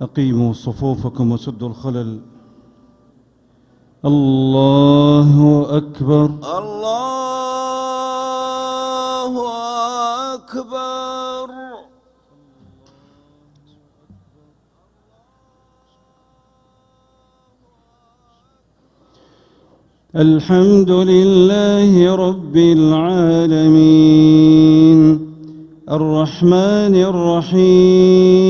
أقيموا صفوفكم وسدوا الخلل. الله أكبر. الله أكبر. الحمد لله رب العالمين. الرحمن الرحيم.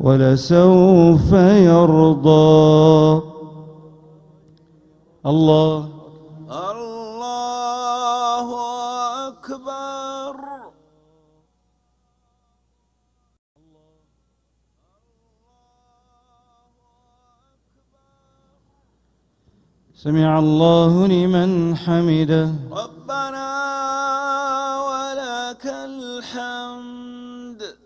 ولسوف يرضى. الله. الله أكبر. سمع الله لمن حمده. ربنا ولك الحمد.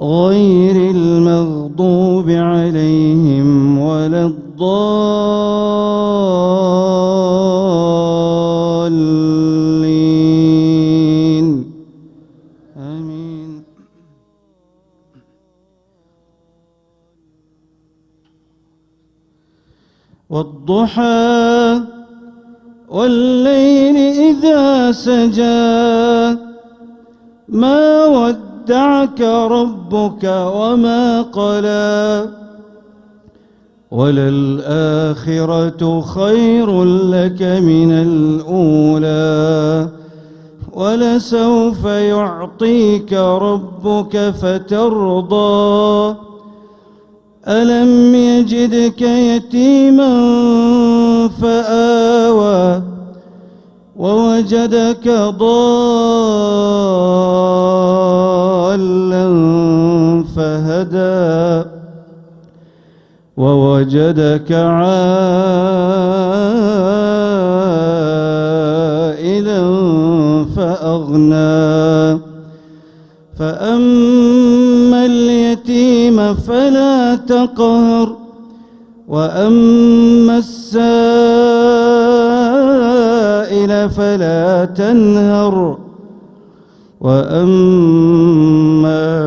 غير المغضوب عليهم ولا الضالين. آمين. والضحى والليل إذا سجى ما ودعك ربك وما قلى وللآخرة خير لك من الأولى ولسوف يعطيك ربك فترضى ألم يجدك يتيما فآوى ووجدك ضالا فهدى ووجدك عائلا فأغنى. فأما اليتيم فلا تقهر وأما السائل فلا تنهر. وأما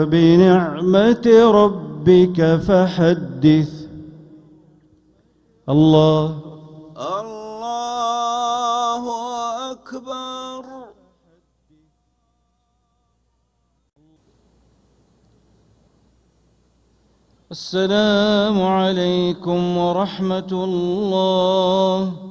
بنعمة ربك فحدث. الله. الله أكبر. السلام عليكم ورحمة الله.